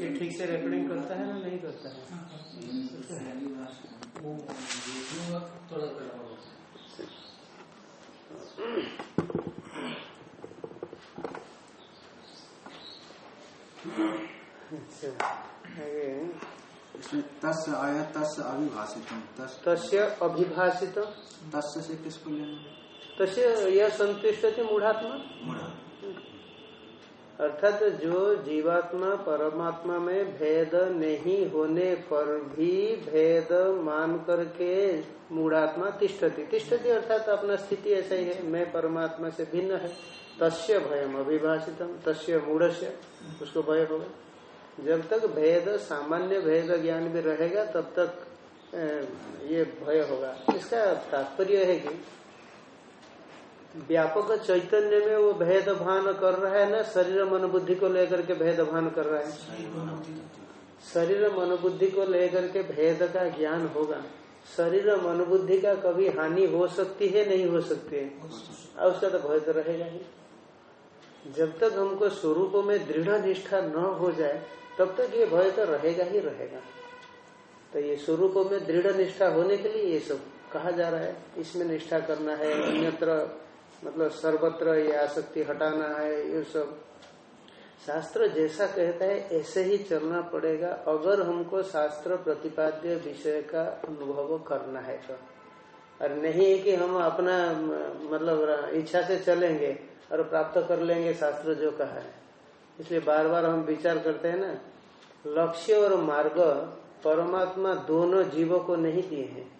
ये ठीक से रेकॉर्डिंग करता है ना? नहीं करता है? अच्छा आगे इसमें तस् आया तस् अविभाषित तस् तस्य अभिभाषित तस् से किसको लेना? तस्य यह संतुष्ट थी मूढ़ात्मा। अर्थात जो जीवात्मा परमात्मा में भेद नहीं होने पर भी भेद मान करके मूढ़ात्मा तिष्ठती। तिष्ठती अर्थात अपना स्थिति ऐसा ही है। मैं परमात्मा से भिन्न है। तस्य भयम अभिभाषितम तस्य मूढ़ उसको भय होगा। जब तक भेद सामान्य भेद ज्ञान भी रहेगा तब तक ये भय होगा। इसका तात्पर्य है कि व्यापक चैतन्य में वो भेद भान कर रहा है ना शरीर मन बुद्धि को लेकर के भेद भान कर रहा है। शरीर मन बुद्धि को लेकर के भेद का ज्ञान होगा। शरीर मन बुद्धि का कभी हानि हो सकती है नहीं हो सकती है। और उसका तो भय तो रहेगा ही। जब तक हमको स्वरूप में दृढ़ निष्ठा न हो जाए तब तक ये भय तो रहेगा ही रहेगा। तो ये स्वरूप में दृढ़ निष्ठा होने के लिए ये सब कहा जा रहा है। इसमें निष्ठा करना है, अन्यत्र मतलब सर्वत्र ये आसक्ति हटाना है, ये सब। शास्त्र जैसा कहता है, ऐसे ही चलना पड़ेगा। अगर हमको शास्त्र प्रतिपाद्य विषय का अनुभव करना है तो। और नहीं है कि हम अपना मतलब इच्छा से चलेंगे और प्राप्त कर लेंगे शास्त्र जो कहा है। इसलिए बार बार हम विचार करते हैं ना, लक्ष्य और मार्ग परमात्मा दोनों जीवों को नहीं दिए हैं।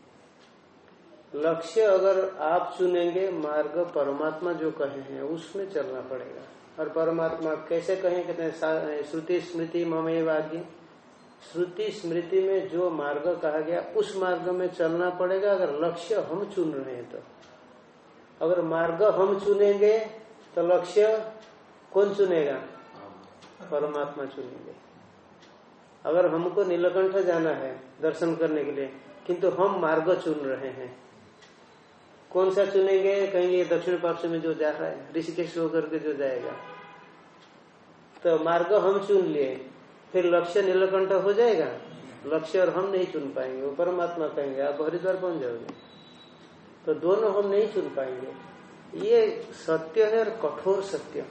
लक्ष्य अगर आप चुनेंगे, मार्ग परमात्मा जो कहे हैं, उसमें चलना पड़ेगा। और परमात्मा कैसे कहें, कहते हैं श्रुति स्मृति ममे वाक्य श्रुति स्मृति में जो मार्ग कहा गया, उस मार्ग में चलना पड़ेगा, अगर लक्ष्य हम चुन रहे हैं तो। अगर मार्ग हम चुनेंगे तो लक्ष्य कौन चुनेगा? परमात्मा चुनेंगे। अगर हमको नीलकंठ जाना है दर्शन करने के लिए, किंतु हम मार्ग चुन रहे हैं। कौन सा चुनेंगे? कहेंगे दक्षिण पार्श्व में जो जा रहा है, ऋषिकेश होकर के जो जाएगा। तो मार्ग हम चुन लिए, फिर लक्ष्य नीलकंठ हो जाएगा? लक्ष्य और हम नहीं चुन पाएँगे, वो परमात्मा कहेंगे, आप हरिद्वार पहुँच जाओगे। तो दोनों हम नहीं चुन पाएँगे। ये सत्य है और कठोर सत्य।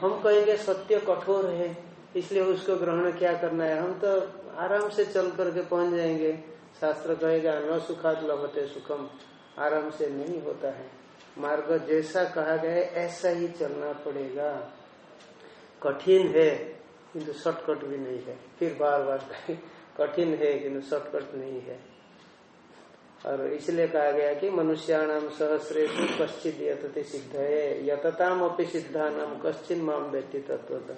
हम कहेंगे सत्य कठोर है, इसलिए उसको ग्रहण क्या करना है? हम तो आराम से चल करके पहुँच जाएँगे। शास्त्र कहेगा, न सुखात लभते सुखम। आराम से नहीं होता है। मार्ग जैसा कहा गया ऐसा ही चलना पड़ेगा। कठिन है, किंतु शॉर्टकट भी नहीं है। फिर बार बार कठिन है, किंतु शॉर्टकट नहीं है। और इसलिए कहा गया कि मनुष्याणाम सहस्रेश कश्चित यतते सिद्ध है यतताम अपनी सिद्धा नाम कश्चिन माम व्यक्ति तत्व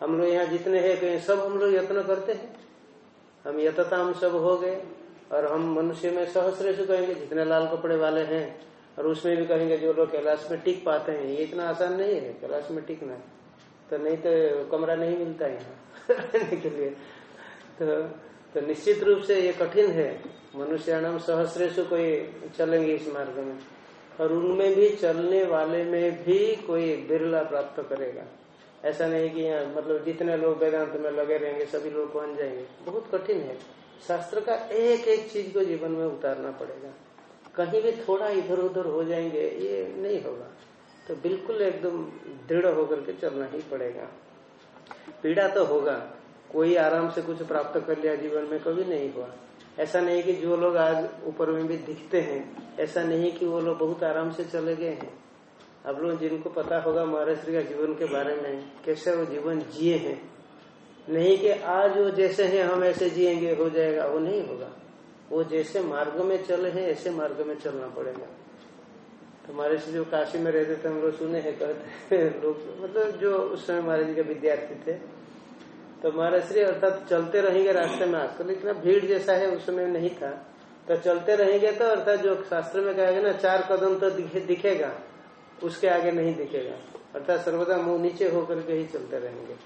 हम लोग यहाँ जितने हैं, कहीं सब हम लोग यत्न करते हैं। हम यतताम सब हो गए, और हम मनुष्य में सहस्रेश कहेंगे, जितने लाल कपड़े वाले हैं, और उसमें भी कहेंगे, जो लोग कैलाश में टिक पाते हैं, ये इतना आसान नहीं है, कैलाश में टिकना तो नहीं तो कमरा नहीं मिलता यहाँ। रहने के लिए। तो तो निश्चित रूप से ये कठिन है। मनुष्याणाम सहस्रेश कोई चलेंगे इस मार्ग में। और उनमें भी चलने वाले में भी कोई बिरला प्राप्त करेगा। ऐसा नहीं कि यहाँ मतलब जितने लोग वेदांत में लगे रहेंगे, सभी लोग पहुँच जाएँगे? बहुत कठिन है। शास्त्र का एक एक चीज़ को जीवन में उतारना पड़ेगा। कहीं भी थोड़ा इधर उधर हो जाएँगे, ये नहीं होगा। तो बिल्कुल एकदम दृढ़ होकर के चलना ही पड़ेगा। पीड़ा तो होगा। कोई आराम से कुछ प्राप्त कर लिया जीवन में कभी नहीं हुआ। ऐसा नहीं कि जो लोग आज ऊपर में भी दिखते हैं, ऐसा नहीं कि वो लोग बहुत आराम से चले गए हैं। आप लोग जिनको पता होगा महाराज श्री का जीवन के बारे में, कैसे वो जीवन जिए हैं। नहीं कि आज वो जैसे हैं, हम ऐसे जिएँगे, हो जाएगा, वो नहीं होगा। वो जैसे मार्ग में चले हैं, ऐसे मार्ग में चलना पड़ेगा। तो से जो काशी में रहते थे, हम लोग सुने हैं, कहते हैं, लोग मतलब जो उस समय महाराज जी के विद्यार्थी थे तो महाराज श्री अर्थात चलते रहेंगे रास्ते में आजकल लेकिन भीड़ जैसा है उस समय नहीं था। तो चलते रहेंगे तो अर्थात जो शास्त्र में कहा गया ना चार कदम तो दिखे, दिखेगा उसके आगे नहीं दिखेगा। अर्थात सर्वदा मुँह नीचे होकर के ही चलते रहेंगे।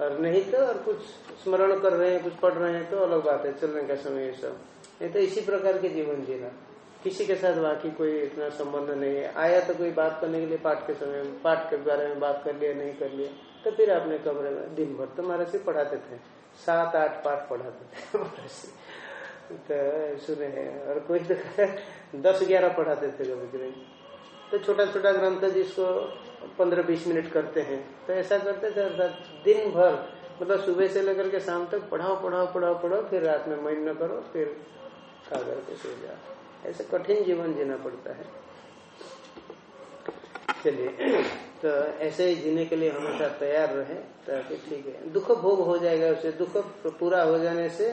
और नहीं तो और कुछ स्मरण कर रहे हैं कुछ पढ़ रहे हैं तो अलग बात है चलने का समय सब। नहीं तो इसी प्रकार के जीवन जीना। किसी के साथ बाकी कोई इतना संबंध नहीं है। आया तो कोई बात करने के लिए पाठ के समय पाठ के बारे में बात कर लिया नहीं कर लिया। तो फिर आपने कमरे में दिन भर तो महाराज पढ़ाते थे। सात, आठ पाठ पढ़ाते थे तो सुने और कोई तो दस, ग्यारह पढ़ाते थे कभी कभी। तो छोटा छोटा ग्रंथ जिसको पंद्रह, बीस मिनट करते हैं तो ऐसा करते थे, अर्थात दिन भर मतलब सुबह से लेकर के शाम तक पढ़ाओ पढ़ाओ पढ़ाओ पढ़ाओ, फिर रात में मन न करो, फिर खा करके सो जाओ। ऐसे कठिन जीवन जीना पड़ता है। चलिए तो ऐसे ही जीने के लिए हमेशा तैयार रहे, ताकि ठीक है। दुख भोग हो जाएगा उसे, दुख पूरा हो जाने से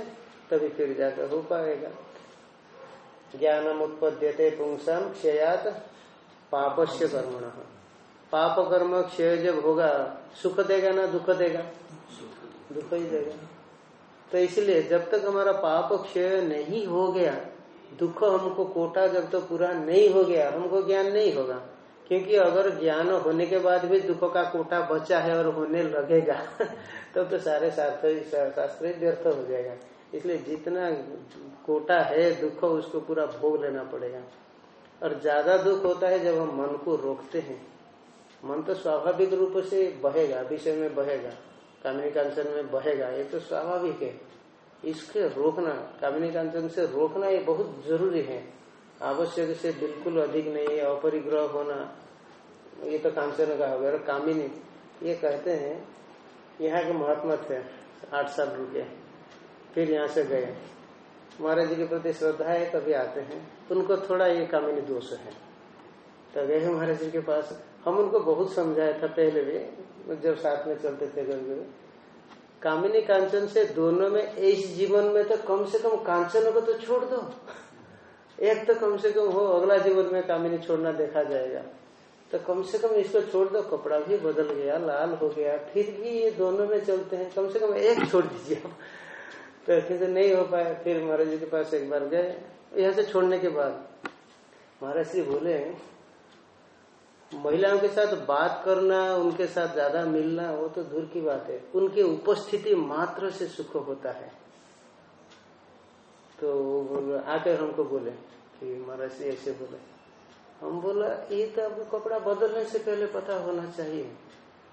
तभी फिर जाकर हो पाएगा। ज्ञानम उत्पद्यते पुंसम क्षयात पापस्य कर्मण। पाप कर्म क्षय जब होगा, सुख देगा ना दुख देगा? दुख ही देगा। तो इसलिए जब तक हमारा पाप क्षय नहीं हो गया, दुख हमको कोटा जब तक तो पूरा नहीं हो गया, हमको ज्ञान नहीं होगा। क्योंकि अगर ज्ञान होने के बाद भी दुख का कोटा बचा है और होने लगेगा तब तो, सारे शास्त्र व्यर्थ हो जाएगा। इसलिए जितना कोटा है दुख उसको पूरा भोग लेना पड़ेगा। और ज़्यादा दुख होता है जब हम मन को रोकते हैं। मन तो स्वाभाविक रूप से बहेगा विषय में बहेगा कामिनी कांचन में बहेगा ये तो स्वाभाविक है। इसके रोकना कामिनी कांचन से रोकना ये बहुत ज़रूरी है। आवश्यक से बिल्कुल अधिक नहीं है, अपरिग्रह होना। ये तो कांचन का हो गया कामिनी ये कहते हैं, यहाँ के महात्मा थे, आठ साल रुके फिर यहाँ से गए। महाराज जी के प्रति श्रद्धा है कभी आते हैं। उनको थोड़ा ये कामिनी दोष है। तो गए महाराज जी के पास। हम उनको बहुत समझाया था पहले भी, जब साथ में चलते थे कभी कामिनी कांचन से दोनों में, इस जीवन में तो कम से कम कांचन को तो छोड़ दो। एक तो कम से कम हो, अगला जीवन में कामिनी छोड़ना देखा जाएगा। तो कम से कम इसको छोड़ दो, कपड़ा भी बदल गया, लाल हो गया, फिर भी ये दोनों में चलते हैं। कम से कम एक छोड़ दीजिए आप। तो ऐसे से नहीं हो पाया। फिर महाराज जी के पास एक बार गए। यहाँ से छोड़ने के बाद महाराज जी बोले, महिलाओं के साथ बात करना, उनके साथ ज़्यादा मिलना, वो तो दूर की बात है। उनकी उपस्थिति मात्र से सुख होता है। तो आकर हमको बोले कि महाराज ऐसे बोले। हम बोला, ये तो आपको कपड़ा बदलने से पहले पता होना चाहिए।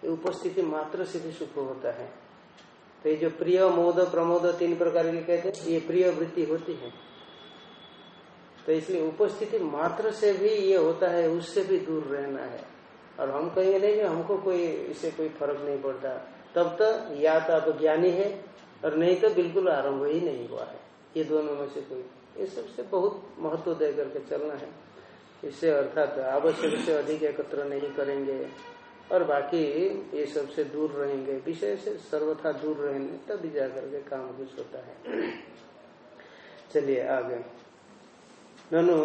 ये उपस्थिति मात्र से भी सुख होता है। तो ये जो प्रिय, मोद, प्रमोद तीन प्रकार के कहते हैं, ये प्रिय वृत्ति होती है। तो इसलिए उपस्थिति मात्र से भी ये होता है, उससे भी दूर रहना है। और हम कहेंगे, नहीं हमको कोई, इससे कोई फ़र्क नहीं पड़ता। तब तो या तो आप ज्ञानी है, और नहीं तो बिल्कुल आरंभ ही नहीं हुआ है। ये दोनों में से कोई। ये सबसे बहुत महत्व दे करके चलना है। इससे अर्थात आवश्यक से अधिक एकत्र नहीं करेंगे और बाकी ये सबसे दूर रहेंगे। विषय से सर्वथा दूर रहेंगे, तभी जा करके काम कुछ होता है। चलिए आगे। ननु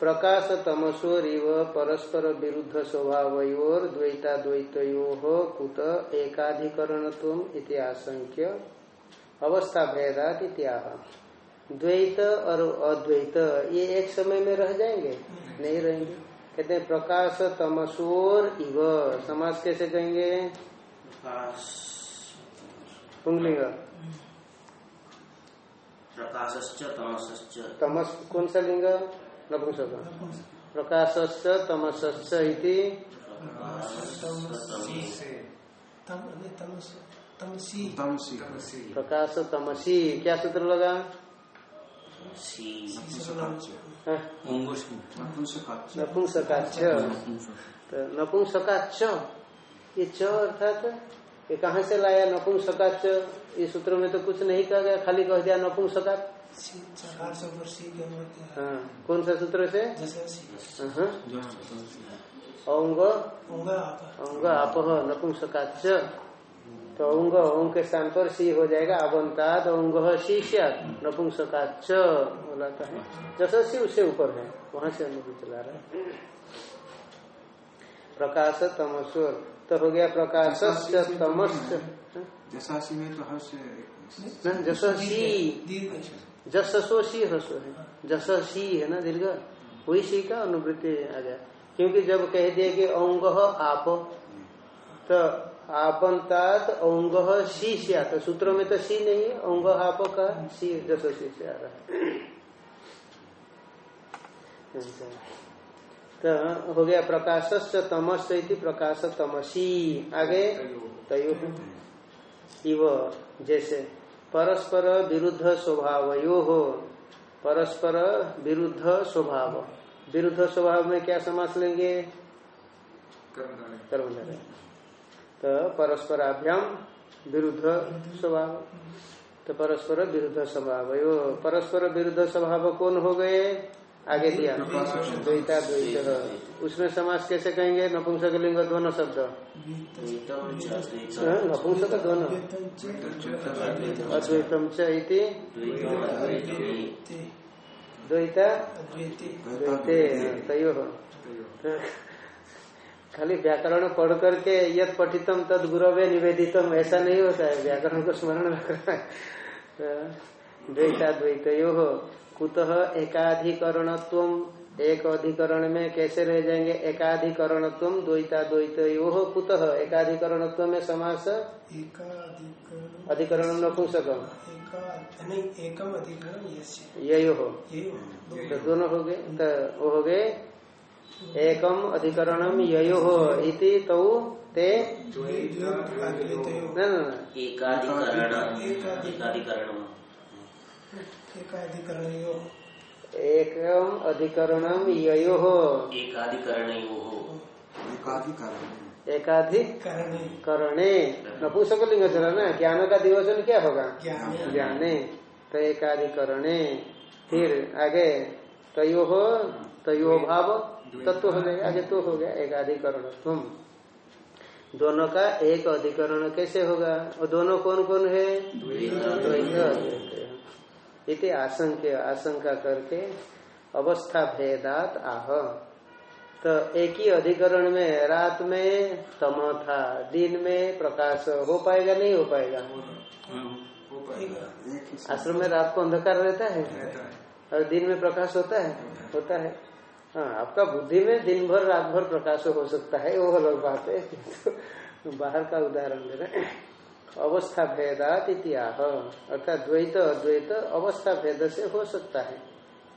प्रकाश तमसोर इव परस्पर विरुद्ध स्वभाव द्वैता द्वैतो कुत एकाधिकरण इति आशंक्य अवस्था भेदात इत्याह द्वैत और अद्वैत ये एक समय में रह जाएँगे? नहीं रहेंगे। कहते हैं प्रकाश तमसोर इव। समाज कैसे कहेंगे? पुंगलिंग। तमस कौन सा लिंग? नपुंसक। प्रकाशश्च तमसश्च इति। प्रकाश तमसी क्या सूत्र लगा? नपुंसकाच तो नपुंसकाच ये च अर्थात ये कहाँ से लाया नपुंसकाच ये सूत्र में तो कुछ नहीं कहा गया खाली कह दिया नपुंसका हाँ। कौन सा सूत्र से? औंग औंग आप। नपुंसकाच तो औंग ओंग के स्थान पर सी हो जाएगा अवंताद औंग शीष्यात नपुंसकाच बोलाता है। जैसा सी उससे ऊपर है वहाँ से अनुभव चला रहा है। प्रकाश तमस्वर तो हो गया प्रकाश तमस। जसासी में तो हर्ष जससी जससो सी। हसो है। जससी है ना दीर्घ? वही सी का अनुवृत्ति आ गया। क्योंकि जब कह दिया कि अंग आप तो आपंतात औंग सी से आता सूत्रों में तो सी नहीं है औंग आप का सी जस सी से आ रहा तो हो गया प्रकाश तमस प्रकाश तमसी। आगे तय। इव जैसे परस्पर विरुद्ध स्वभाव यो हो परस्पर विरुद्ध स्वभाव। विरुद्ध स्वभाव में क्या समास लेंगे? कर्मधारय। तो परस्पराभ्याम विरुद्ध स्वभाव। तो परस्पर विरुद्ध स्वभाव। यो परस्पर विरुद्ध स्वभाव कौन हो गए? आगे दिया। द्वैता द्वैत उसमें समाज कैसे कहेंगे? नपुंसक लिंग दोनों शब्द। हाँ, नपुंसक दोनों। अद्वैतम च इति। द्वैता द्वैते। तयो। खाली व्याकरण पढ़ करके यद पठितम तद गुरवे निवेदितम ऐसा नहीं होता है। व्याकरण को स्मरण रखना। है द्वैता द्वैत हो कुतः एकाधिकरणत्व एक अधिकरण में कैसे रह जाएँगे? एकाधिकरणत्व द्वैता द्वैत यो हो कुतः एकाधिकरणत्व में समास? अधिकरण नपुंसकम एकम अधिकरण यही हो तो दोनों। हो गए तो हो गए एकम अधिकरणम ययो हो इति तो ते एकम अधिकरणम ययो। हो एकाधिक नपुंसक लिंग चला ना ज्ञान का दिवचन क्या होगा? ज्ञाने। तो एकाधिकरणे फिर आगे। तयो हो तयो भाव तत्व हो गया आगे तो हो गया एक अधिकरण तुम। दोनों का एक अधिकरण कैसे होगा? और दोनों कौन कौन है इति आशंक्य आशंका करके अवस्था भेदात आह। तो एक ही अधिकरण में रात में तम था। दिन में प्रकाश हो पाएगा नहीं हो पाएगा? आश्रम में रात को अंधकार रहता है? और दिन में प्रकाश होता है। होता है। हाँ आपका बुद्धि में दिन भर रात भर प्रकाश हो सकता है, वो अलग बात है तो बाहर का उदाहरण दे रहे अवस्था भेदात इतिहास अर्थात द्वैत, अद्वैत अवस्था भेद से हो सकता है।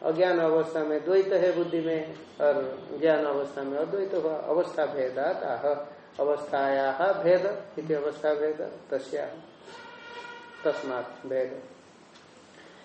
अज्ञान अवस्था में द्वैत है बुद्धि में, और ज्ञान अवस्था में अद्वैत हुआ अवस्था भेदात आह, अवस्थाया भेद इति अवस्था भेद, तस्या तस्मात् भेद।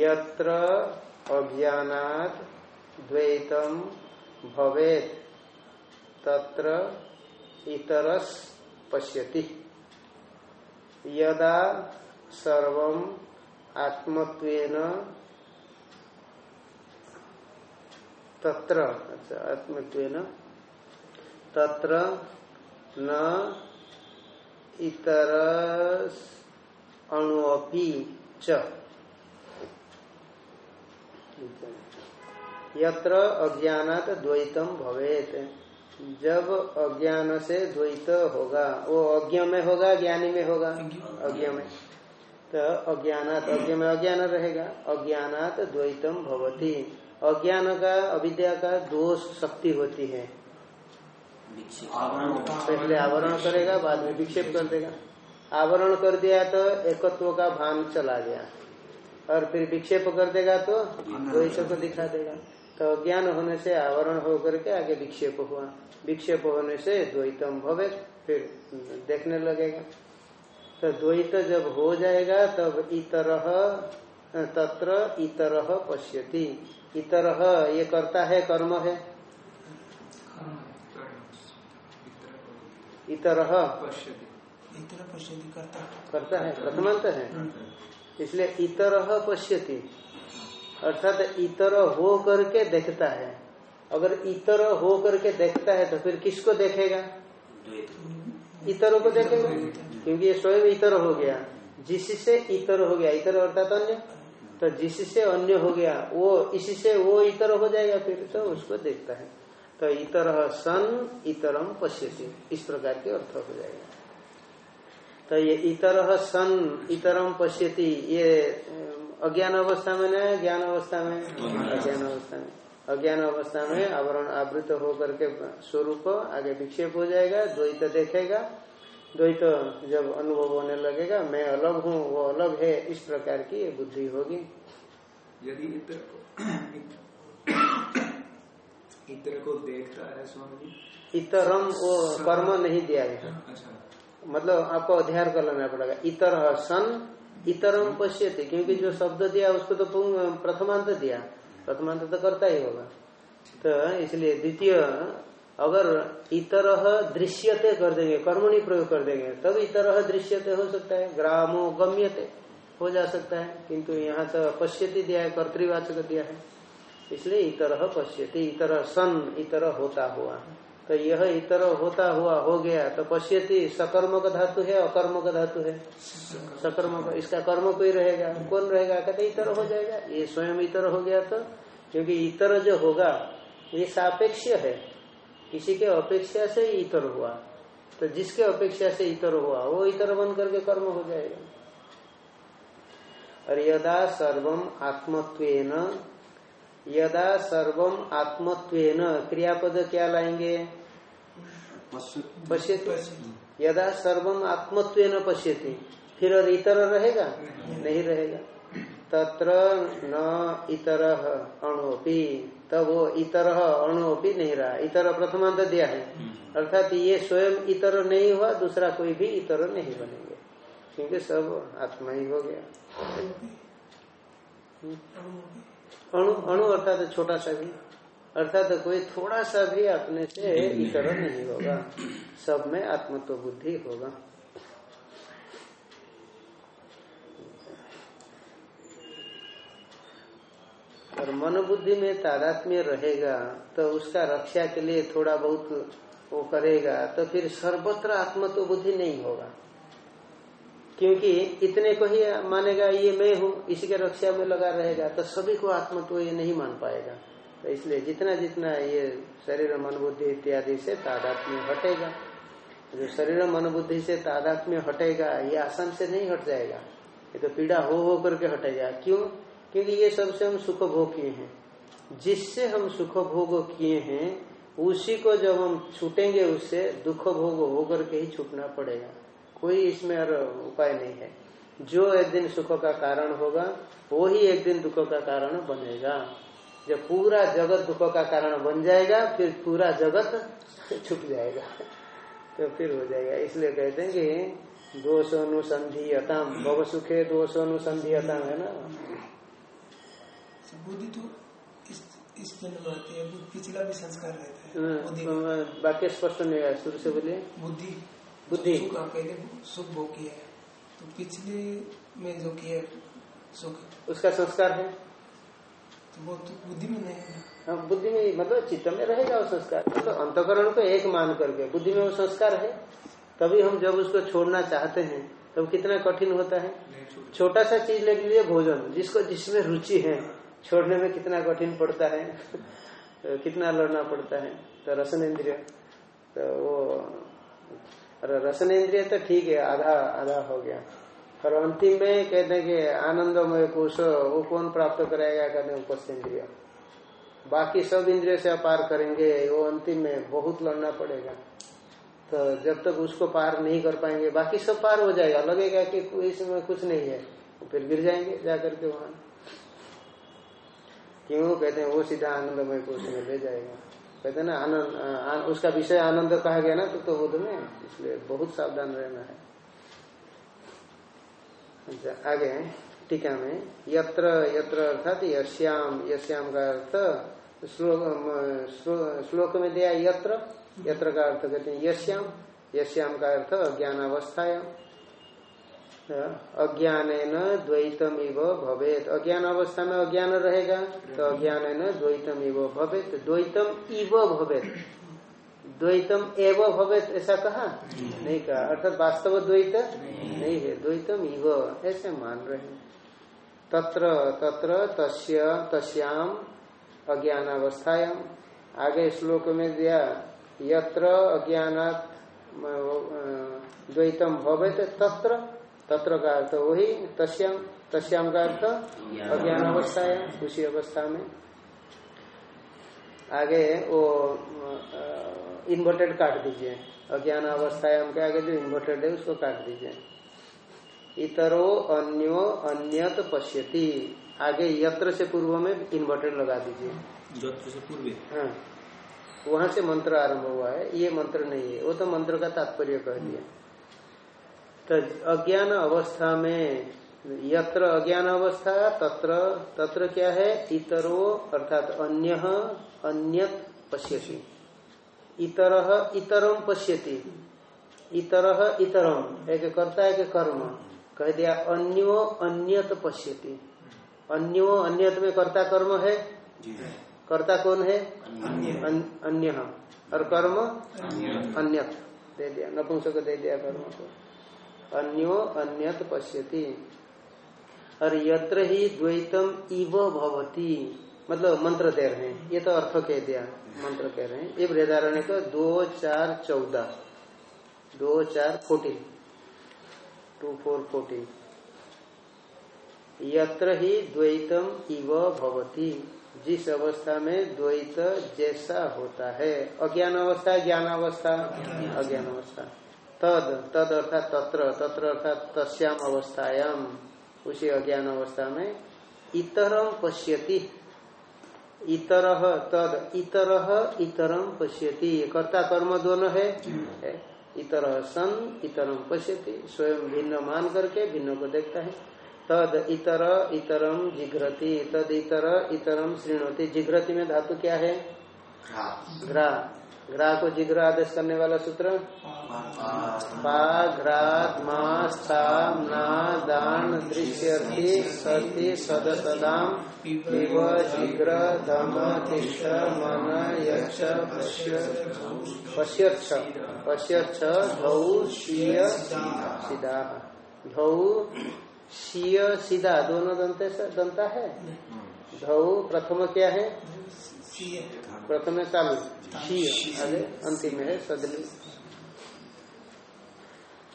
यत्र अज्ञानात् द्वैतम भवेत, तत्र इतरस पश्यति यदा सर्वम आत्मत्वेन तत्र अच्छा आत्मत्वेन, तत्र न अणुअपि च यत्र अज्ञानात द्वैतम भवेत। जब अज्ञान से द्वैत होगा वो अज्ञ में होगा ज्ञानी में होगा? अज्ञ में। तो अज्ञानात अज्ञ में अज्ञान रहेगा। अज्ञानात द्वैतम भवती। अज्ञान का अविद्या का दोष शक्ति होती है। पहले आवरण करेगा बाद में विक्षेप कर देगा। आवरण कर दिया तो एकत्व का भान चला गया। और फिर विक्षेप कर देगा तो द्वैत को दिखा देगा। तो ज्ञान होने से आवरण होकर के आगे विक्षेप हुआ। विक्षेप होने से द्वैतम भवे फिर देखने लगेगा। तो द्वैत जब हो जाएगा तब इतर तत्र इतर पश्यति। इतर ये करता है कर्म है? इतरह इतर करता। है प्रथमांत है। इसलिए इतर पश्यति। अर्थात इतर हो करके देखता है। अगर इतर हो करके देखता है तो फिर किसको देखेगा? इतरों को देखेगा? क्योंकि ये स्वयं इतर हो गया। जिससे इतर हो गया इतर अर्थात अन्य। तो जिससे अन्य हो गया वो इससे वो इतर हो जाएगा फिर तो उसको देखता है। तो इतर सन इतरम पश्यति। इस प्रकार के अर्थ हो जाएगा। तो ये इतर सन इतरम पश्यति ये अज्ञान अवस्था में न ज्ञान अवस्था में अज्ञान अवस्था में। अज्ञान अवस्था में आवरण आवृत होकर के स्वरूप आगे विक्षेप हो जाएगा द्वैत देखेगा। द्वैत जब अनुभव होने लगेगा मैं अलग हूँ वो अलग है इस प्रकार की ये बुद्धि होगी। यदि इतर को इतर को देखता है स्वामी इतरम वो कर्म नहीं दिया गया अच्छा। मतलब आपको अध्ययन कर लेना पड़ेगा इतर सन इतरम पश्यते, क्योंकि जो शब्द दिया, उसको तो प्रथमांत दिया। प्रथमांत तो करता ही होगा। तो इसलिए द्वितीय, अगर इतर दृश्यते कर देंगे, कर्मणि प्रयोग कर देंगे, तब इतर दृश्यते हो सकता है, ग्रामो गम्यते हो जा सकता है, किंतु यहाँ तो पश्यति दिया है, कर्तवाचक दिया है। इसलिए इतर पश्यति, इतर सन, इतर होता हुआ तो यह इतर होता हुआ हो गया। तो पश्यति सकर्म का धातु है अकर्म का धातु है। सकर्म का इसका कर्म कोई रहेगा? कौन रहेगा? कहते, इतर हो जाएगा। ये स्वयं इतर हो गया तो क्योंकि इतर जो होगा, ये सापेक्ष है। किसी के अपेक्षा से इतर हुआ। तो जिसके अपेक्षा से इतर हुआ, वो इतर बन करके कर्म हो जाएगा। और यदा सर्वम आत्मत्वेन, यदा सर्वम आत्मत्वेन, क्रियापद क्या लाएँगे? पश्यति? यदा सर्वम न पश्यति फिर और इतर रहेगा? नहीं रहेगा। तत्र न इतर अणुपी तब वो इतर अणुपी नहीं रहा। इतर प्रथमांत दिया है। अर्थात ये स्वयं इतर नहीं हुआ दूसरा कोई भी इतर नहीं बनेंगे। क्योंकि सब आत्मा ही हो गया। अणु अणु अर्थात छोटा सा भी। अर्थात कोई थोड़ा सा भी अपने से इतर नहीं होगा। सब में आत्मत्व बुद्धि होगा। और मन बुद्धि में तादात्म्य रहेगा तो उसका रक्षा के लिए थोड़ा बहुत वो करेगा तो फिर सर्वत्र आत्मत्व बुद्धि नहीं होगा। क्योंकि इतने को ही मानेगा ये मैं हूँ इसी के रक्षा में लगा रहेगा तो सभी को आत्मत्व ये नहीं मान पाएगा। तो इसलिए जितना जितना ये शरीर मन बुद्धि इत्यादि से तादात्म्य हटेगा। जो शरीर मन बुद्धि से तादात्म्य हटेगा, ये आसान से नहीं हट जाएगा। ये तो पीड़ा हो हो करके हटेगा। क्यों? क्योंकि ये सबसे हम सुख भोग किए हैं। जिससे हम सुख भोग किए हैं, उसी को जब हम छूटेंगे, उससे दुख भोग होकर के ही छूटना पड़ेगा। कोई इसमें और उपाय नहीं है। जो एक दिन सुख का कारण होगा, वो ही एक दिन दुख का कारण बनेगा। जब पूरा जगत दुख का कारण बन जाएगा फिर पूरा जगत छूट जाएगा। तो फिर हो जाएगा। इसलिए कहते हैं कि दोष अनुसंधियताम भव सुखे दोष अनुसंधियताम है ना? बुद्धि तो इस है पिछला भी संस्कार रहता है। बुद्धि। का। अ, वाक्य स्पष्ट नहीं है शुरू से बोलिए। बुद्धि। बुद्धि। सुख पहले सुख भोग है। तो पिछले में जो किया सुख। उसका संस्कार है? तो वो तो बुद्धि में नहीं है। हाँ, बुद्धि में मतलब चित्त में रहेगा वो संस्कार। तो अंतकरण को एक मान करके बुद्धि में वो संस्कार है। तभी हम जब उसको छोड़ना चाहते हैं तब कितना कठिन होता है? छोटा। सा चीज़ ले लीजिए भोजन जिसको जिसमें रुचि है छोड़ने में कितना कठिन पड़ता है तो कितना लड़ना पड़ता है। तो रसन इंद्रिय तो वो रसन इंद्रिय तो ठीक है आधा आधा हो गया। और अंतिम में कहते हैं कि आनंदमय कोश वो कौन प्राप्त कराएगा? कहते उपस्थ इंद्रिय बाकी सब इंद्रिय से अपार करेंगे वो अंतिम में बहुत लड़ना पड़ेगा। तो जब तक उसको पार नहीं कर पाएँगे बाकी सब पार हो जाएगा। लगेगा कि इसमें कुछ नहीं है? फिर गिर जाएँगे जाकर के वहाँ। क्यों? कहते हैं वो सीधा आनंदमय कोश में ले जाएगा। कहते हैं ना आनंद उसका विषय आनंद कहा गया ना तो, तो बोध में इसलिए बहुत सावधान रहना है। अच्छा आगे टीका में, यत्र यत्र अर्थात यश्याम यश्याम का अर्थ श्लोक श्लोक में दिया यत्र यत्र का अर्थ कहते हैं यश्याम यश्याम का अर्थ ज्ञान अवस्थाया अज्ञान द्वैतम इव भवेत। अज्ञान अवस्था में अज्ञान रहेगा तो अज्ञान द्वैतम इव भवेत। द्वैतम इव भवेत। द्वैतम एव भवेत ऐसा कहा? नहीं कहा। अर्थात वास्तव द्वैत नहीं है। द्वैतम इव। ऐसे मान रहे तत्र तत्र, तस्य, तस्याम, अज्ञानावस्थायाम। आगे श्लोक में दिया, यत्र अज्ञानात द्वैतम भवेत, तत्र तत्र का अर्थ वही, तस्याम तस्याम का अर्थ अज्ञान अवस्था है उसी अवस्था में। आगे वो इन्वर्टेड काट दीजिए। अज्ञान अवस्थायाम के आगे जो इन्वर्टेड है उसको काट दीजिए। इतरो अन्यो अन्यत पश्यति। आगे यत्र से पूर्व में इन्वर्टेड लगा दीजिए। यत्र से पूर्व हाँ। वहाँ से मंत्र आरंभ हुआ है। ये मंत्र नहीं है। वो तो मंत्र का तात्पर्य कह दिया। तो अज्ञान अवस्था में यत्र अज्ञान अवस्था तत्र तत्र क्या है? इतरो अर्थात अन्य अन्यत पश्यति। इतर इतरम पश्यति। इतर इतरम एक करता है कि कर्म। कह दिया अन्यो अन्यत पश्यति। अन्यो अन्यत में कर्ता कर्म है? कर्ता कौन है? अन्य। और कर्म? अन्यत दे दिया नपुंसक दे दिया कर्म को। अन्यो अन्यत पश्यति। और यत्र ही द्वैतम इव भवती। मतलब मंत्र दे रहे हैं। ये तो अर्थ कह दिया, मंत्र कह रहे हैं। ये बृहदारण्य को दो, चार, चौदह। दो, चार, फोर्टीन। To, four, fourteen. यत्र ही द्वैतम इव भवती। जिस अवस्था में द्वैत जैसा होता है। अज्ञान अवस्था, ज्ञान अवस्था? अज्ञान अवस्था। तद तद अर्थात तत्र तत्र अर्थात तस्याम अवस्थायाम। उसी अज्ञान अवस्था में इतरम पश्यति। इतर तद इतर इतरम पश्यति। कर्ता कर्म दोनों है। इतर सन इतरम पश्यति। स्वयं भिन्न मान करके भिन्न को देखता है। तद इतर इतरम जिघ्रति तद इतर इतरम श्रृणति जिघ्रति में धातु क्या है? घ्रा घ्रा को जिघ्र आदेश करने वाला सूत्र? पा ना दान सती सद सदाम पिब धम तिष्ठ मन यक्ष पश्यच्छ पश्यच्छ धौ शीय सीधा धौ शीय सीधा दोनों दंते दंता है? धौ प्रथम क्या है? प्रथम चालू शीय आगे अंतिम है सदली।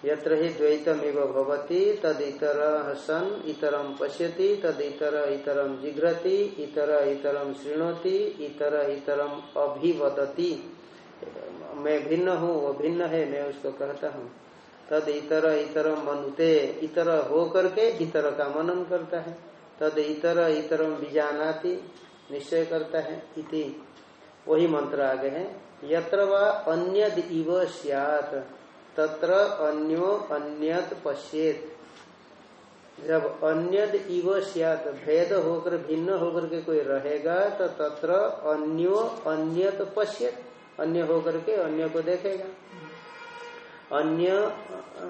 यत्र ही द्वैतमिव भवति तद इतर सन इतरम पश्यति तद इतर इतरम जिघ्रति इतर इतरम श्रृणोति इतर इतरम अभिवदति। मैं भिन्न हूँ वो भिन्न है मैं उसको कहता हूँ। तद इतर इतर मनुते इतर हो करके इतर का मनन करता है। तद इतर इतरम बीजानाति निश्चय करता है इति। वही मंत्र आगे है। यत्र व अन्य इव सियात, तत्र अन्यो अन्यत पश्येत। जब अन्यद इव सियात, भेद होकर, भिन्न होकर के कोई रहेगा तो तत्र अन्यो अन्यत पश्येत। अन्य होकर के अन्य को देखेगा। अन्य,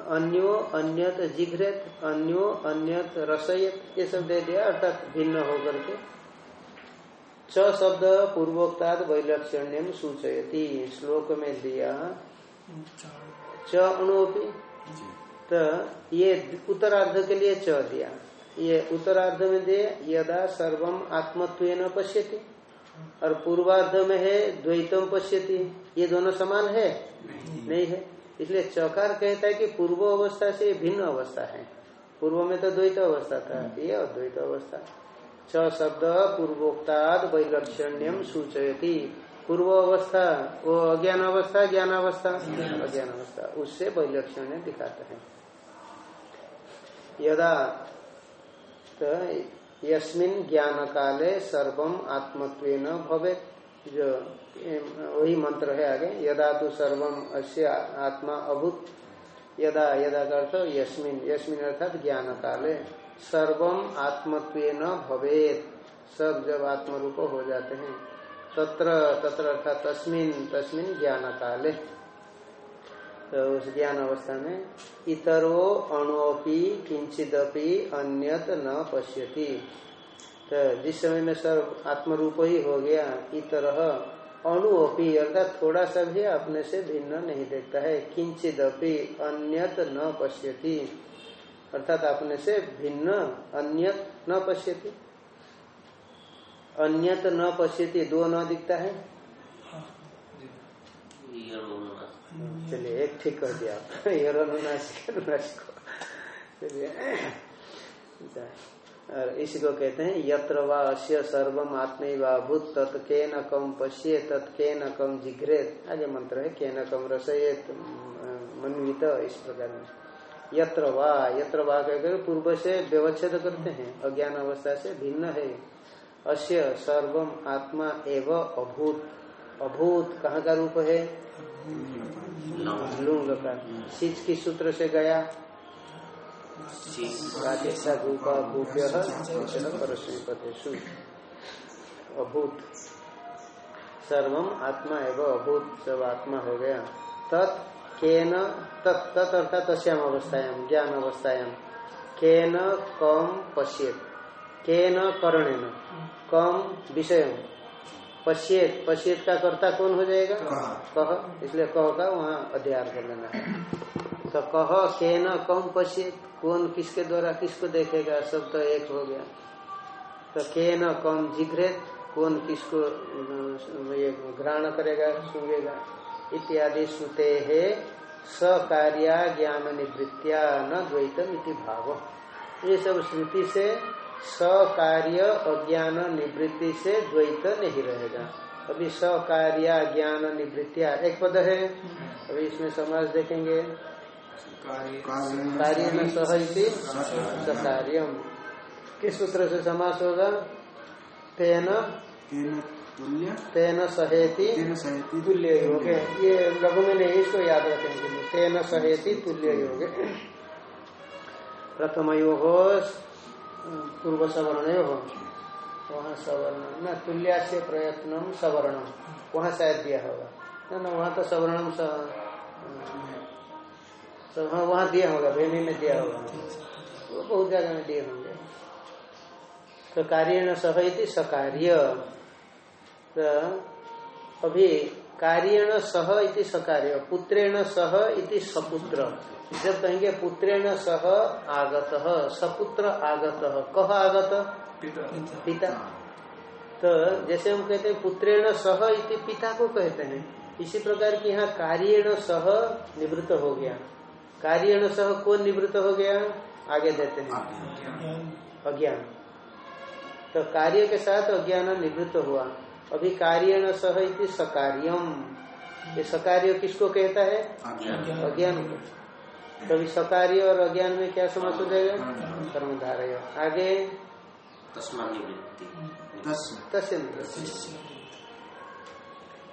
अन्यो अन्यत जिघ्रत, अन्यो अन्यत रसयत, ये सब दे दिया, अर्थात भिन्न होकर के। च शब्द पूर्वोक्ताद वैलक्षण्यम सूचयती। श्लोक में दिया। च अणुपी तो ये उत्तरार्ध के लिए च दिया। ये उत्तरार्ध में दे यदा सर्वम आत्मत्व न पश्यति। और पूर्वार्ध में है द्वैतम पश्यति। ये दोनों समान है? नहीं, नहीं है। इसलिए चकार कहता है कि पूर्व अवस्था से भिन्न अवस्था है। पूर्व में तो द्वैत अवस्था था। ये अद्वैत अवस्था। च शब्द पूर्वोक्ताद वैलक्षण्यम सूचयती। पूर्व अवस्था वो अज्ञान अवस्था ज्ञान अवस्था अज्ञान अवस्था उससे वैलक्षण्य दिखाते हैं। यदा तो यस्मिन ज्ञान काले सर्वम आत्मत्व भवे जो वही मंत्र है आगे। यदा तो सर्वम अस्य आत्मा अभूत। यदा यदा का अर्थ यस्मिन। यस्मिन अर्थात ज्ञान काले सर्वम न भवेत। सब जब आत्म रूप हो जाते हैं। तत्र तत्र अर्थात तस्मिन तस्मिन ज्ञान काले तो उस ज्ञान अवस्था में, इतरो अणुपी किंचिदपि अन्यत न पश्यति। तो जिस समय में सब आत्मरूप ही हो गया, इतर अणुअपी अर्थात थोड़ा सा भी अपने से भिन्न नहीं देखता है। किंचिदपि अन्यत न पश्यति। अर्थात अपने से भिन्न, अन्यत न पश्यति। अन्यत न पश्यति, दो न दिखता है। चलिए, एक ठीक कर दिया। चलिए। और इसी को कहते हैं, यत्र वा अश्य सर्वम आत्मभूत तत्के न कम पश्ये तत्के न कम जिघ्रेत। आगे मंत्र है के न कम रसयेत मनवित इस प्रकार में। यत्र वा यत्र वा कहकर पूर्व से व्यवच्छेद करते हैं। अज्ञान अवस्था से भिन्न है। अश्य सर्वम आत्मा एव अभूत। अभूत कहाँ का रूप है? लुंग का। शीच की सूत्र से गया? अभूत। सर्वम आत्मा एवं अभूत। सब आत्मा हो गया। तत् केन तत् अर्थात तस्याम अवस्थायाम ज्ञान अवस्थायाम केन कम पश्येत। केन करणेन। कम विषय। पश्येत। पश्येत का कर्ता कौन हो जाएगा? कह इसलिए कह का वहाँ अध्ययन कर लेना है। तो कह के न कम पश्येत कौन किसके द्वारा किसको देखेगा? सब तो एक हो गया। तो के न कम जिघ्रेत कौन किसको ये ग्रहण करेगा सुनेगा इत्यादि श्रुते है सकार्या ज्ञान निवृत्तिया न द्वैतम इति भाव। ये सब श्रुति से सकार्य अज्ञान निवृत्ति से द्वैत नहीं रहेगा। अभी सकार्य ज्ञान निवृत्तिया एक पद है। अभी इसमें समाज देखेंगे। कार्य में सही सकार्यम। किस सूत्र से समास होगा? तेन तेन सहेती तुल्य योग ये लघु में नहीं इसको याद रखेंगे तेन सहेती तुल्य योग प्रथम योग पूर्व सवर्ण हो वहाँ सवर्ण न तुल्या से प्रयत्न सवर्ण। वहाँ शायद दिया होगा। न न वहाँ तो सवर्णम हाँ वहाँ दिया होगा भेमी में दिया होगा। वो बहुत जगह में दिए होंगे। तो कार्य न सह सकार्य। तो अभी कार्यण सह इति सकार्य पुत्रेण सह इति सपुत्र। जब कहेंगे पुत्रेण सह आगत सपुत्र आगत कह आगत? पिता। पिता। तो जैसे हम कहते हैं पुत्रेण सह इति पिता को कहते हैं। इसी प्रकार की यहाँ कार्यण सह निवृत्त हो गया। कार्यण सह कौन निवृत्त हो गया? आगे देते हैं। अज्ञान। तो कार्य के साथ अज्ञान निवृत्त हुआ। अभी कार्यण सह इति सकार्यम। ये सकार्य किसको कहता है? अज्ञान। को। कभी सकार्य और अज्ञान में क्या समझ हो जाएगा? कर्म धारय आगे?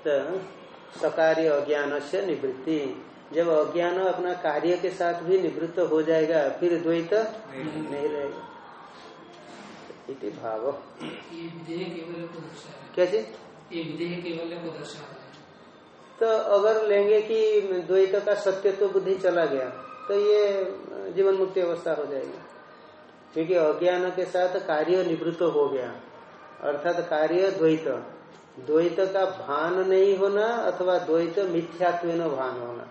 तो सकार्य अज्ञान से निवृत्ति। जब अज्ञान अपना कार्य के साथ भी निवृत्त हो जाएगा फिर द्वैत नहीं रहेगा। इति भाव। कैसे? तो अगर लेंगे कि द्वैत का सत्य तो बुद्धि चला गया तो ये जीवन मुक्ति अवस्था हो जाएगी। क्योंकि अज्ञान के साथ कार्य निवृत्त हो गया अर्थात कार्य द्वैत। द्वैत का भान नहीं होना अथवा द्वैत मिथ्यात्व भान होना।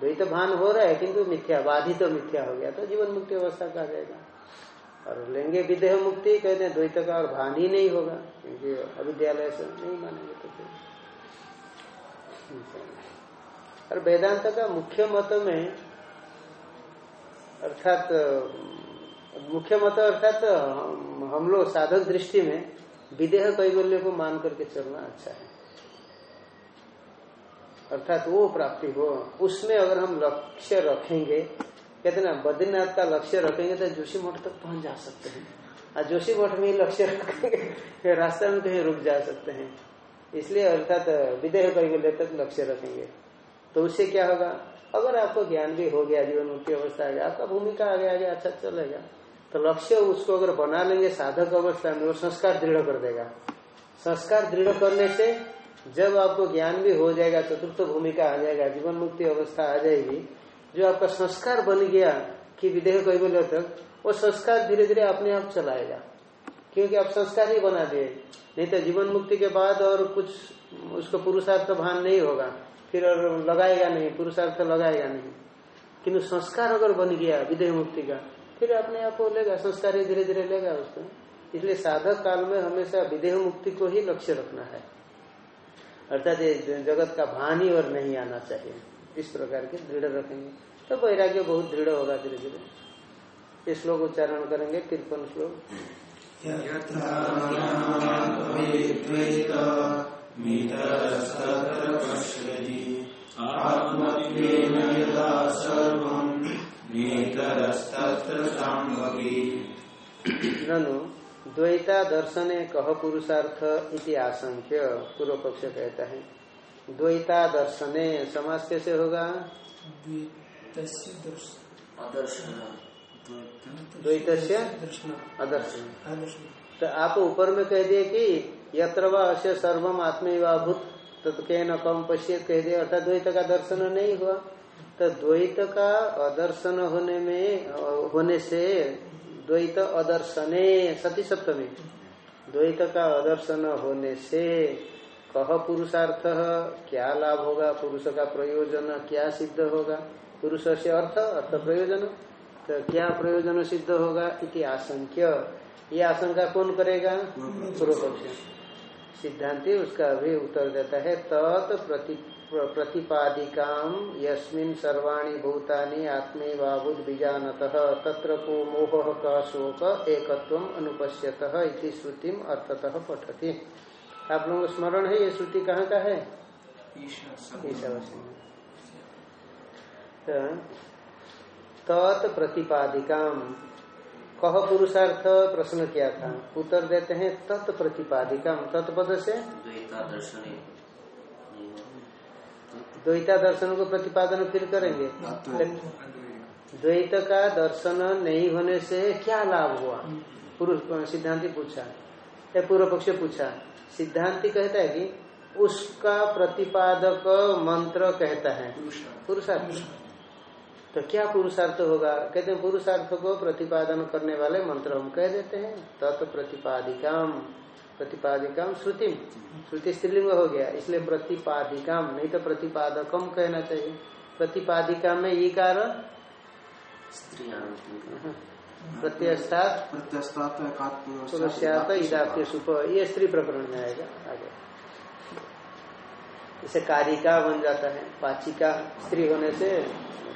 द्वैत भान हो रहा है किंतु मिथ्या बाधित तो मिथ्या हो गया तो जीवन मुक्ति अवस्था कहा जाएगा। और लेंगे विदेह मुक्ति, कहते हैं द्वैत का और भान ही नहीं होगा, क्योंकि अविद्यालय से नहीं मानेंगे तो फिर और वेदांत का मुख्य मत में, अर्थात, मुख्य मत अर्थात, हम लोग साधक दृष्टि में विदेह कैबल्य को मान करके चलना अच्छा है। अर्थात वो प्राप्ति हो, उसमें अगर हम लक्ष्य रखेंगे कहते ना, बद्रीनाथ का लक्ष्य रखेंगे तो जोशी मठ तक पहुँच जा सकते हैं। और जोशी मठ में ही लक्ष्य रखेंगे रास्ते में कहीं रुक जा सकते हैं। इसलिए अर्थात विदेह कैबल्य तक लक्ष्य रखेंगे। तो उससे क्या होगा? अगर आपको ज्ञान भी हो गया, जीवन मुक्ति अवस्था आ गया, आपका भूमिका आगे आगे अच्छा चलेगा। तो लक्ष्य उसको अगर बना लेंगे, साधक अवस्था में, वो संस्कार दृढ़ कर देगा। संस्कार दृढ़ करने से जब आपको ज्ञान भी हो जाएगा, चतुर्थ भूमिका आ जाएगा, जीवन मुक्ति अवस्था आ जाएगी जो आपका संस्कार बन गया कि विदेह कई बोले तक, वो संस्कार धीरे धीरे अपने आप चलाएगा। क्योंकि आप संस्कार ही बना दिए। नहीं तो जीवन मुक्ति के बाद और कुछ उसको पुरुषार्थ भान नहीं होगा। फिर और लगाएगा नहीं, पुरुषार्थ लगाएगा नहीं। किंतु संस्कार अगर बन गया विदेह मुक्ति का, फिर अपने आप वो लेगा, संस्कार ही धीरे धीरे लेगा उसको। इसलिए साधक काल में हमेशा विदेह मुक्ति को ही लक्ष्य रखना है। अर्थात ये जगत का भान ही और नहीं आना चाहिए। इस प्रकार के दृढ़ रखेंगे। तो वैराग्य बहुत दृढ़ होगा धीरे धीरे। ये श्लोक उच्चारण करेंगे तिरपन श्लोक। ननु द्वैता दर्शने कह पुरुषार्थ इति आशंक्य पूर्व पक्ष कहता है। द्वैता दर्शने समाज कैसे होगा द्वैत अदर्शन तो आप ऊपर में कह दिए कि यत्र अश्य सर्वम आत्मयुवाभूत तत्के न कम पश्य कह दिया अर्थात द्वैत का दर्शन नहीं हुआ। तो द्वैत का अदर्शन होने में होने से द्वैत अदर्शने सती सप्तमी। द्वैत का अदर्शन होने से कह पुरुषार्थ, क्या लाभ होगा पुरुष का प्रयोजन, क्या सिद्ध होगा? पुरुष से अर्थ अर्थ प्रयोजन। तो क्या प्रयोजन सिद्ध होगा? इति आशंक्य। ये आशंका कौन करेगा? पूर्व पक्ष सिद्धांति उसका भी उत्तर देता है, तत् प्रति प्रतिपादिकाम यस्मिन सर्वाणी भूतानि आत्मेवाबुद बीजानत, तत्र को मोह का शोक एकत्व अनुपश्यत इति श्रुतिम अर्थतः पठती। आप लोगों को स्मरण है ये श्रुति कहाँ का है? तत् प्रतिपादिकाम। कह पुरुषार्थ प्रश्न किया था। उत्तर देते हैं तत् प्रतिपादिकाम। तत्पद से? द्वैता दर्शन को प्रतिपादन फिर करेंगे। द्वैत का दर्शन नहीं होने से क्या लाभ हुआ? पुरुष सिद्धांति पूछा। पूर्व पक्ष पूछा सिद्धांति कहता है कि उसका प्रतिपादक मंत्र कहता है। पुरुषार्थ। तो क्या पुरुषार्थ होगा? कहते हैं पुरुषार्थ को प्रतिपादन करने वाले मंत्र हम कह देते हैं। तत् प्रतिपादिकाम। प्रतिपादिकाम श्रुति श्रुति स्त्रीलिंग हो गया इसलिए प्रतिपादिकाम। नहीं तो प्रतिपादकम कहना चाहिए। प्रतिपादिका में ये कारण? प्रत्यस्तात पुरुषात सुप ये स्त्री प्रकरण में आएगा आगे। इसे कारिका बन जाता है। पाचिका स्त्री होने से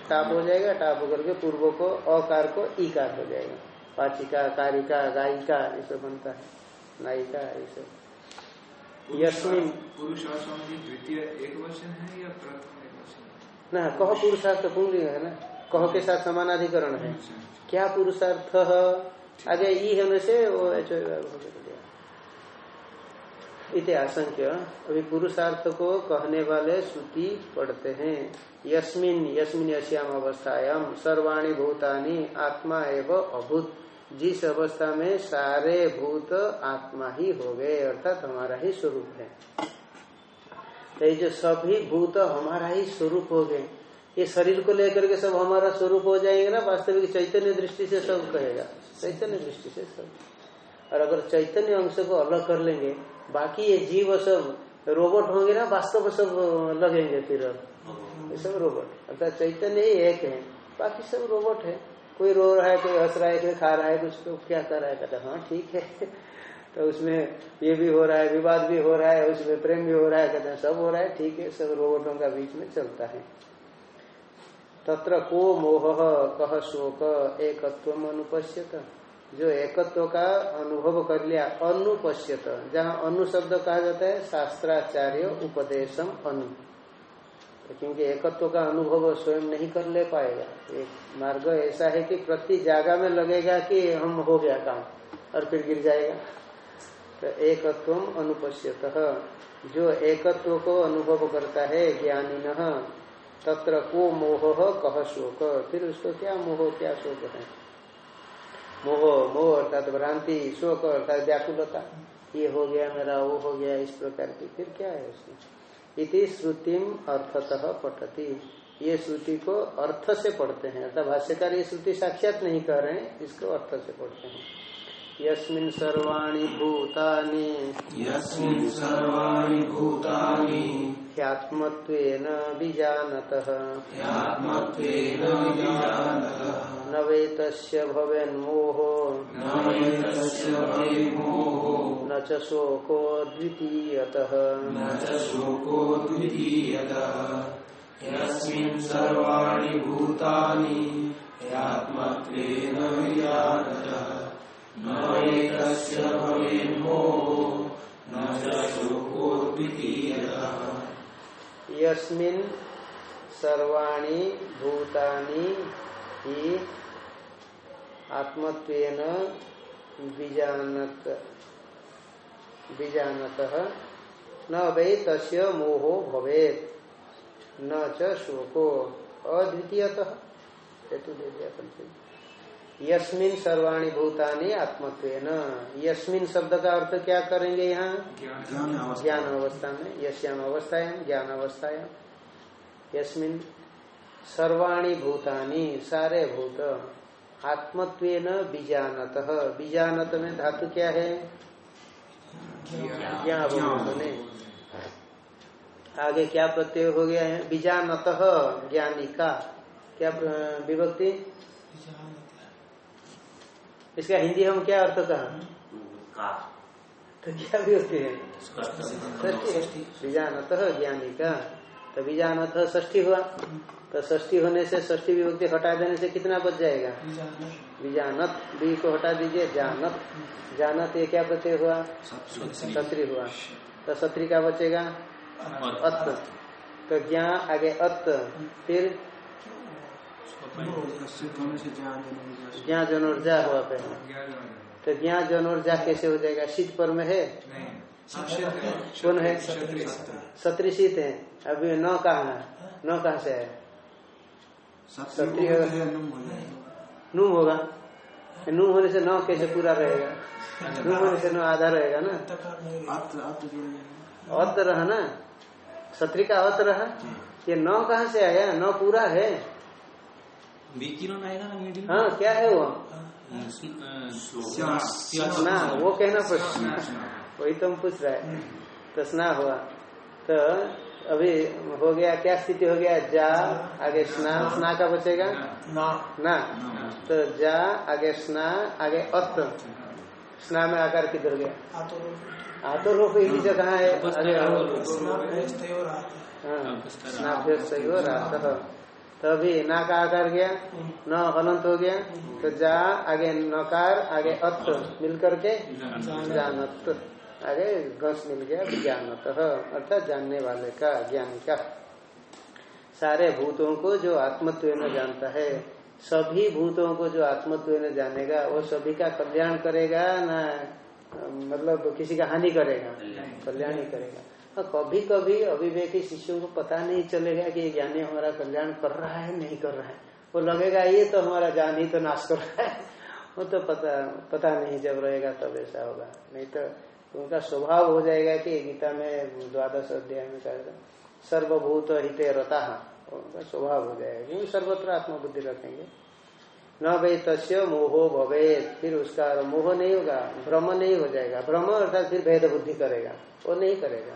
टाप हो जाएगा टाप होकर के पूर्व को अकार को ईकार हो जाएगा। पाचिका कारिका गायिका ये सब बनता है। नायिका ये सब। यस्मिन द्वितीय एक वचन है या प्रथम एक वचन ना कह पुरुषार्थ पुंगलिंग है ना? कह के साथ समानाधिकरण है। क्या पुरुषार्थ आगे ई होने से वो इति आशंक्य अभी पुरुषार्थ को कहने वाले श्रुति पढ़ते हैं। यस्मिन यस्मिन यश्याम अवस्थायाम सर्वाणी भूतानी आत्मा एवं अभूत। जिस अवस्था में सारे भूत आत्मा ही हो गए अर्थात हमारा ही स्वरूप है। तो ये जो सभी भूत हमारा ही स्वरूप हो गए ये शरीर को लेकर के सब हमारा स्वरूप हो जाएँगे ना, वास्तविक चैतन्य दृष्टि से सब कहेगा। चैतन्य दृष्टि से सब। और अगर चैतन्य अंश को अलग कर लेंगे, बाकी ये जीव सब रोबोट होंगे ना, वास्तव सब लगेंगे फिर ये सब रोबोट। अर्थात चैतन्य ही एक है, बाकी सब रोबोट है। कोई रो रहा है, कोई हंस रहा है, कोई खा रहा है कुछ तो क्या कर रहा है? कहता हाँ ठीक है। तो उसमें ये भी हो रहा है, विवाद भी हो रहा है, उसमें प्रेम भी हो रहा है। कहते हैं, सब हो रहा है, ठीक है, सब रोबोटों का बीच में चलता है। तत्र को मोह कह शोक एकत्व अनुपश्यत। जो एकत्व का अनुभव कर लिया, अनुपश्यत। जहाँ अनु शब्द कहा जाता है, शास्त्राचार्य उपदेशम अनु। तो क्योंकि एकत्व का अनुभव स्वयं नहीं कर ले पाएगा। एक मार्ग ऐसा है कि प्रति जागा में लगेगा कि हम हो गया काम, और फिर गिर जाएगा। तो एकत्व अनुपश्यत। जो एकत्व को अनुभव करता है ज्ञानी तत्र को मोह कह शोक? फिर उसको क्या मोह, क्या शोक है? मोह मोह अर्थात भ्रांति, शोक अर्थात व्याकुलता। ये हो गया मेरा, वो हो गया, इस प्रकार की। फिर क्या है उसकी इति श्रुतिम अर्थतः पठती। ये श्रुति को अर्थ से पढ़ते हैं। अर्थात भाष्यकार ये श्रुति साक्षात नहीं कर रहे हैं, इसको अर्थ से पढ़ते हैं। यस्मिन् सर्वाणि भूतानि। यस्मिन् सर्वाणि भूतानि। ह्यात्मत्वेन बीजानतः न वेतस्य भवेन्मोहो। न वेतस्य भवेन्मोहो। न च शोको द्वितीयतः। यस्मिन् सर्वाणि भूतानि ह्यात्मत्वेन विजानतः न वेतस्य भवेन्मोहो। न च शोको द्वितीयतः। यस्मिन् सर्वाणि भूतानि हि आत्मत्वेन बीजानत बीजानतः न वै तस्य मोहो भवेत्। न च शोको। अद्वितीयतः। हेतु दे दिया पंचमी यस्मिन सर्वाणि भूतानि आत्मत्वेन। यस्मिन शब्द का अर्थ क्या करेंगे यहाँ? ज्ञान अवस्था में। यश्याम अवस्थायाम, ज्ञान अवस्थायाम। यस्मिन सर्वाणि भूतानि, सारे भूत। आत्मत्वेन बीजानत। बीजानत में धातु क्या है? ज्ञान आगे क्या प्रत्यय हो गया है? बीजानत ज्ञानी का क्या विभक्ति? इसका हिंदी हम क्या अर्थ कहा? तो क्या है? बीजानत ज्ञानी का तो बीजानत ष्ठी हुआ। तो ष्ठी होने से ष्ठी विभक्ति हटा देने से कितना बच जाएगा? बीजानत। बी को हटा दीजिए जानत। जानत ये क्या प्रत्यय हुआ? सत्री। हुआ। तो सत्री का बचेगा? अत तो ज्ञा आगे अत फिर ज्ञान ज्ञा जनोर्जा हुआ पहले ज्ञान तो ज्ञा जनोर्जा कैसे हो जाएगा? शीत पर में है? कौन है? सत्री शीत है। अभी नौ कहाँ है? नौ कहाँ से है? जाएगा नू होगा। नू होने से नौ कैसे पूरा रहेगा? नू होने से नौ आधा रहेगा ना? अत रहा ना? सत्री का अत रहा? ये नौ कहाँ से आया? नौ पूरा है। विकिरण आएगा ना मिडिल हाँ क्या है वो? स्ना वो कहना पड़ता वही तो हम पूछ रहा है। तो स्ना हुआ। तो अभी हो गया क्या स्थिति हो गया? जा आगे स्ना। स्ना का बचेगा? ना। ना। तो जा आगे स्ना आगे अत स्ना में आकार किधर गया? आतो आतो लोग एक ही जगह है। आगे स्नान हाँ, स्नाभ्यस्तयो रातः तो अभी ना का आकार गया न हलंत हो गया तो जा आगे नकार आगे अत मिल करके जानत। आगे गस मिल गया ज्ञानत। अर्थात जानने वाले का ज्ञान का सारे भूतों को जो आत्मत्व में जानता है सभी भूतों को जो आत्मत्व में जानेगा वो सभी का कल्याण करेगा ना मतलब किसी का हानि करेगा? कल्याण ही करेगा। और कभी कभी अभिवेकी शिष्यों को पता नहीं चलेगा कि ये ज्ञानी हमारा कल्याण कर रहा है, नहीं कर रहा है। वो लगेगा, ये तो हमारा ज्ञान ही तो नाश कर रहा है। वो तो पता पता नहीं जब रहेगा तब ऐसा होगा। नहीं तो उनका स्वभाव हो जाएगा कि गीता में, द्वादश अध्याय में कहेगा सर्वभूत हिते रता। उनका स्वभाव हो जाएगा। क्योंकि सर्वत्र आत्मबुद्धि रखेंगे। न भाई तस्य मोहो भवे फिर उसका मोह नहीं होगा, भ्रम नहीं हो जाएगा। भ्रम अर्थात फिर भेद बुद्धि करेगा। वो नहीं करेगा।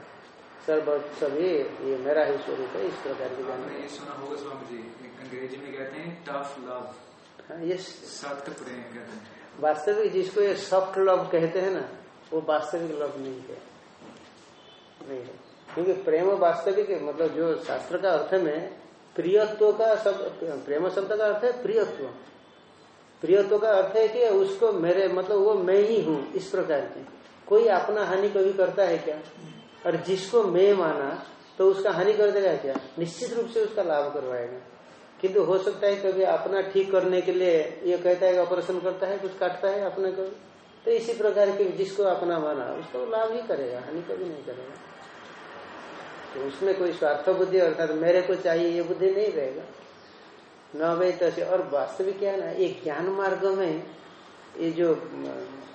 सर्व सभी ये मेरा ही स्वरूप है इस प्रकार की आपने जाने सुना होगा स्वामी जी अंग्रेज़ी में कहते हैं टफ लव ये सख्त प्रेम कहते हैं। वास्तविक जिसको ये सॉफ्ट लव कहते हैं ना वो वास्तविक लव नहीं है। नहीं है। क्योंकि प्रेम वास्तविक मतलब जो शास्त्र का अर्थ में प्रियत्व का शब्द प्रेम शब्द का अर्थ है प्रियत्व। प्रियत्व का अर्थ है कि उसको मेरे मतलब वो मैं ही हूँ इस प्रकार की। कोई अपना हानि कभी करता है क्या? और जिसको मैं माना तो उसका हानि कर देगा क्या? निश्चित रूप से उसका लाभ करवाएगा। किंतु हो सकता है कभी अपना ठीक करने के लिए ये कहता है ऑपरेशन करता है, कुछ काटता है अपने को तो इसी प्रकार के जिसको अपना माना, उसको लाभ ही करेगा, हानि कभी नहीं करेगा। तो उसमें कोई स्वार्थ बुद्धि, अर्थात मेरे को चाहिए ये बुद्धि नहीं रहेगा। न वे तसे और वास्तविक क्या है ना, ये ज्ञान मार्ग में ये जो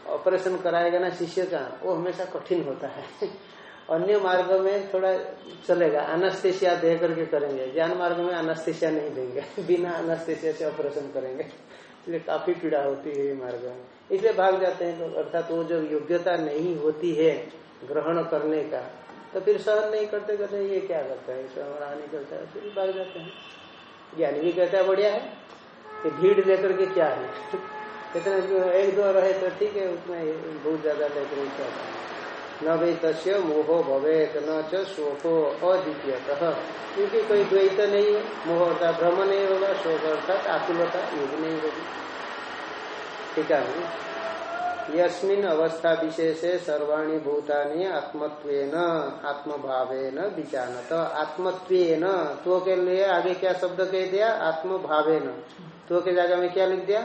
ऑपरेशन कराएगा ना शिष्य का, वो हमेशा कठिन होता है। अन्य मार्ग में थोड़ा चलेगा। अनस्तेशिया दे करके करेंगे। ज्ञान मार्ग में अनस्तेशिया नहीं देंगे। बिना अनस्तेशिया से ऑपरेशन करेंगे। इसलिए काफ़ी पीड़ा होती है ये मार्ग में। इसलिए भाग जाते हैं लोग। अर्थात वो जो योग्यता नहीं होती है ग्रहण करने का तो फिर सहन नहीं करते करते ये क्या करता है? इसे हमारा हानि करता है। फिर भाग जाते हैं। ज्ञानी भी कहता है, बढ़िया है। कि भीड़ लेकर के क्या है? कितने एक दो रहे तो ठीक है, उसमें बहुत ज़्यादा लेकर क्या न वही तस्य मोहो भवेत न च शोको अद्वितीयतः। क्योंकि कोई द्वैत नहीं है मोह होता भ्रम नहीं होगा शोक अर्थात आकुलता ये भी नहीं होगी। ठीक है? यस्मिन अवस्था विशेषे सर्वाणी भूतानि आत्मत्वेन आत्मभावेन विचानत आत्मत्वेन तो के लिए आगे क्या शब्द कह दिया? आत्म आत्मभावेन। तो के जगह में क्या लिख दिया?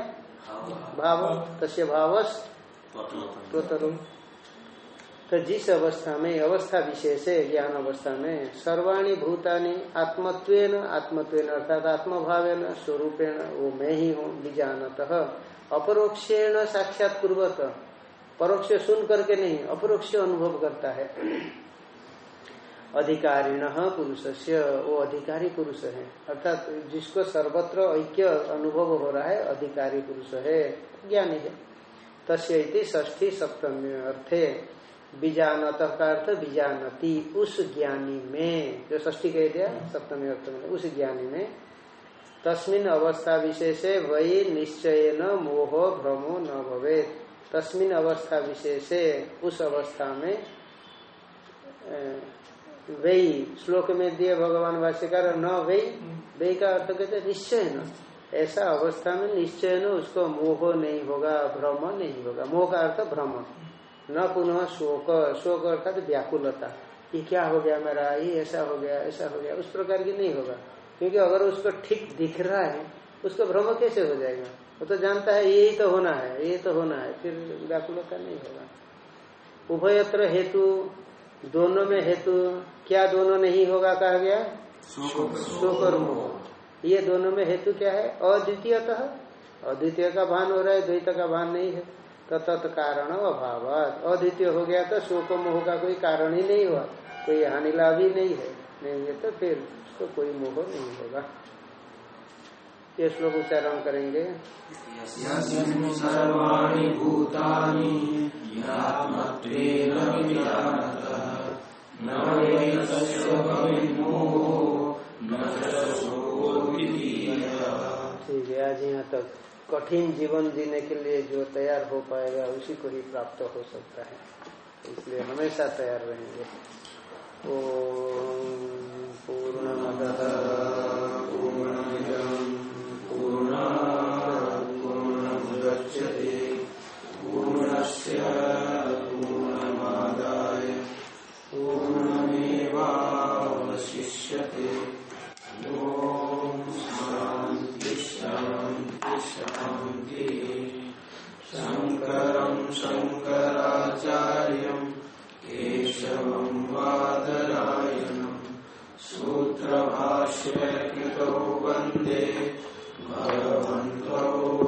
भाव। तस्य भावस? तो तरुण तो जिस अवस्था में, अवस्था विशेष है, ज्ञान अवस्था में, सर्वाणी भूतानि आत्मत्वेन आत्मत्वेन अर्थात आत्मभावेन स्वरूपेण वो मैं ही हूँ बीजानत अपरोक्षेण साक्षात पूर्वत परोक्ष सुन करके नहीं, अपरोक्ष अनुभव करता है। अधिकारिण पुरुष से वो अधिकारी पुरुष है। अर्थात जिसको सर्वत्र ऐक्य अनुभव हो रहा है, अधिकारी पुरुष है, ज्ञानी है। तस्य ष्ठी सप्तमी अर्थे। बीजानत का अर्थ बीजानती, उस ज्ञानी में, जो ष्ठी कह दिया, सप्तमी अर्थ में, उस ज्ञानी में। तस्मिन अवस्था विशेष वही निश्चय न मोह भ्रमो न भवे तस्मिन अवस्था विशेष, उस अवस्था में वही श्लोक में दिए भगवान भाष्यकार, न वही वही का अर्थ कहते निश्चय न ऐसा अवस्था में निश्चय न उसको मोह नहीं होगा, भ्रम नहीं होगा। मोह का अर्थ भ्रम। न पुनः शोक शोक अर्थात व्याकुलता। ये क्या हो गया मेरा? ये ऐसा हो गया ऐसा हो गया। उस प्रकार की नहीं होगा। क्योंकि अगर उसको ठीक दिख रहा है उसको भ्रम कैसे हो जाएगा? वो तो जानता है यही तो होना है ये तो होना है। फिर व्याकुलता नहीं होगा। उभयत्र हेतु दोनों में हेतु क्या दोनों नहीं होगा कहा गया? शोक और मोह। ये दोनों में हेतु क्या है? अद्वितीयतः। अद्वितीय का भान हो रहा है द्वैत का भान नहीं है। तो तत्कारण अभाव अद्वितीय हो गया तो शोक मोह का कोई कारण ही नहीं हुआ। कोई हानि लाभ ही नहीं है। नहीं है तो फिर उसको कोई मोह नहीं होगा। ये श्लोक उच्चारण करेंगे। ठीक है आज यहाँ तक। कठिन जीवन जीने के लिए जो तैयार हो पाएगा, उसी को ही प्राप्त हो सकता है। इसलिए हमेशा तैयार रहेंगे। ओ पूर्ण पूर्ण वंदे भगवन्तौ